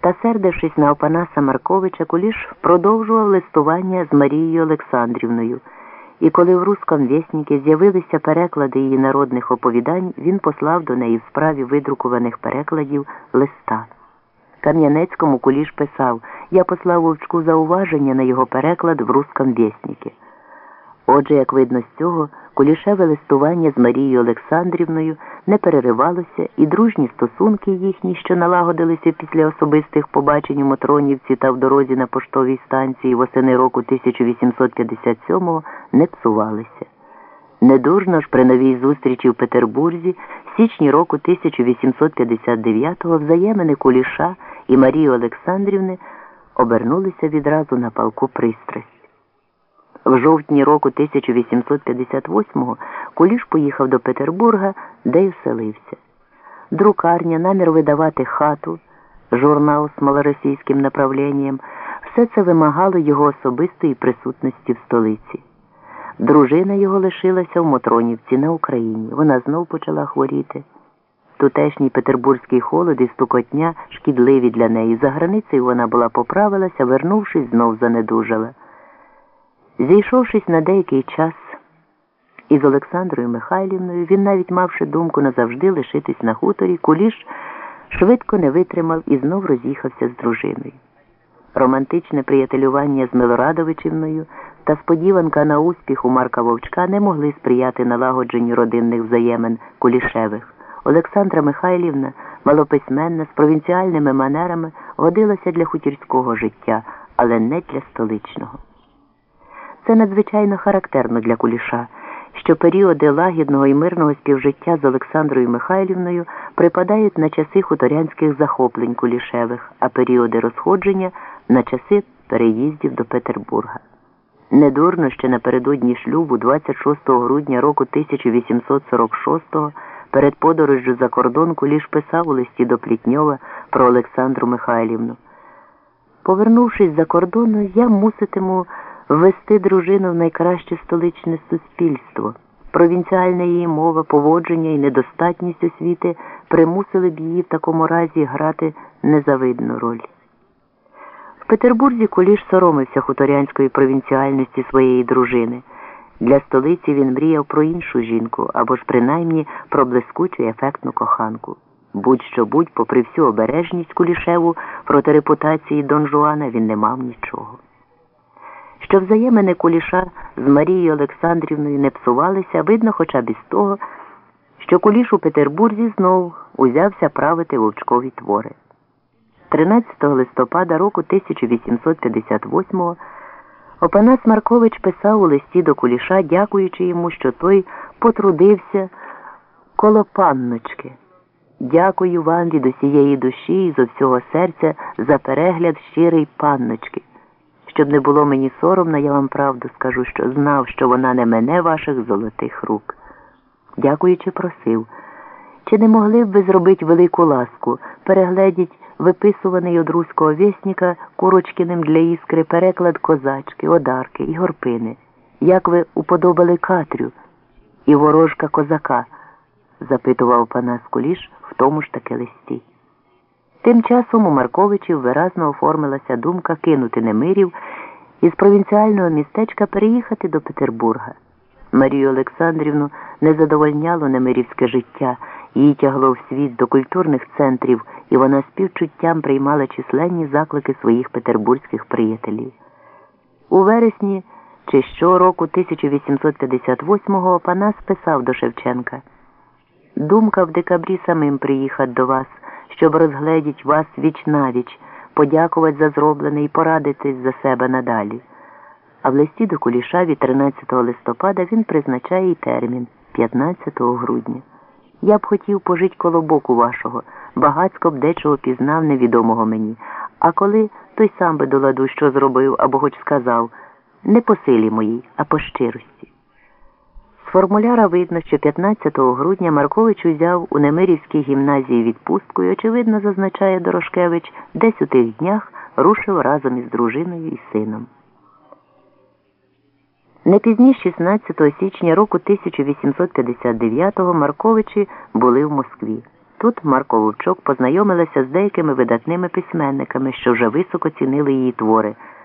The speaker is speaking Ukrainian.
Та, сердившись на Опанаса Марковича, Куліш продовжував листування з Марією Олександрівною, і коли в русском вєсніки з'явилися переклади її народних оповідань, він послав до неї в справі видрукуваних перекладів листа. Кам'янецькому Куліш писав Я послав Вовчку зауваження на його переклад в русском вєсніки. Отже, як видно з цього, кулішеве листування з Марією Олександрівною не переривалося, і дружні стосунки їхні, що налагодилися після особистих побачень у Мотронівці та в дорозі на поштовій станції восени року 1857-го, не псувалися. Недурно ж при новій зустрічі в Петербурзі в січні року 1859-го взаємини Куліша і Марії Олександрівни обернулися відразу на палку пристрасть. В жовтні року 1858-го Куліш поїхав до Петербурга, де й оселився. Друкарня, намір видавати хату, журнал з малоросійським направленням, все це вимагало його особистої присутності в столиці. Дружина його лишилася в Мотронівці на Україні. Вона знов почала хворіти. Тутешній петербурзький холод і стукотня шкідливі для неї. За границею вона була поправилася, вернувшись, знов занедужала. Зійшовшись на деякий час із Олександрою Михайлівною, він, навіть мавши думку назавжди лишитись на хуторі, куліш швидко не витримав і знов роз'їхався з дружиною. Романтичне приятелювання з Милорадовичівною та сподіванка на успіх у Марка Вовчка не могли сприяти налагодженню родинних взаємин кулішевих. Олександра Михайлівна, малописьменна, з провінціальними манерами, годилася для хутірського життя, але не для столичного. Це надзвичайно характерно для куліша, що періоди лагідного і мирного співжиття з Олександрою Михайлівною припадають на часи хуторянських захоплень кулішевих, а періоди розходження на часи переїздів до Петербурга. Недурно ще напередодні шлюбу, 26 грудня року 1846-го, перед подорожжю за кордон Куліш писав у листі до Плітньова про Олександру Михайлівну. Повернувшись за кордону, я муситиму ввести дружину в найкраще столичне суспільство. Провінціальна її мова, поводження і недостатність освіти примусили б її в такому разі грати незавидну роль. В Петербурзі Куліш соромився хуторянської провінціальності своєї дружини. Для столиці він мріяв про іншу жінку або ж принаймні про блискучу і ефектну коханку. Будь-що будь, попри всю обережність Кулішеву проти репутації Дон Жуана він не мав нічого. Що взаємини Куліша з Марією Олександрівною не псувалися, видно хоча б із того, що Куліш у Петербурзі знов узявся правити вовчкові твори. 13 листопада року 1858-го Опанас Маркович писав у листі до Куліша, дякуючи йому, що той потрудився коло панночки. Дякую вам від усієї душі і з усього серця за перегляд щирий панночки. Щоб не було мені соромно, я вам правду скажу, що знав, що вона не мене ваших золотих рук. Дякуючи, просив. Чи не могли б ви зробити велику ласку, перегледіть виписуваний од руського вєсника Курочкиним для іскри переклад козачки, одарки і горпини. Як ви уподобали Катрю і ворожка козака? запитував пана Скуліш в тому ж таки листі. Тим часом у Марковичів виразно оформилася думка кинути Немирів і з провінціального містечка переїхати до Петербурга. Марію Олександрівну не задовольняло немирівське життя, її тягло в світ до культурних центрів, і вона співчуттям приймала численні заклики своїх петербурзьких приятелів. У вересні чи щороку 1858-го Панас писав до Шевченка Думка в декабрі самим приїхати до вас щоб розгледіть вас віч навіч, подякувати за зроблене і порадитись за себе надалі. А в листі до Куліша від 13 листопада він призначає й термін 15 грудня. Я б хотів пожити коло боку вашого, багацько б дечого пізнав невідомого мені. А коли той сам би до ладу що зробив або хоч сказав, не по силі моїй, а по щирості. Формуляра видно, що 15 грудня Маркович узяв у Немирівській гімназії відпустку і, очевидно, зазначає Дорошкевич, десь у тих днях рушив разом із дружиною і сином. Не пізніше 16 січня року 1859-го Марковичі були в Москві. Тут Марко Вовчок познайомилася з деякими видатними письменниками, що вже високо цінили її твори.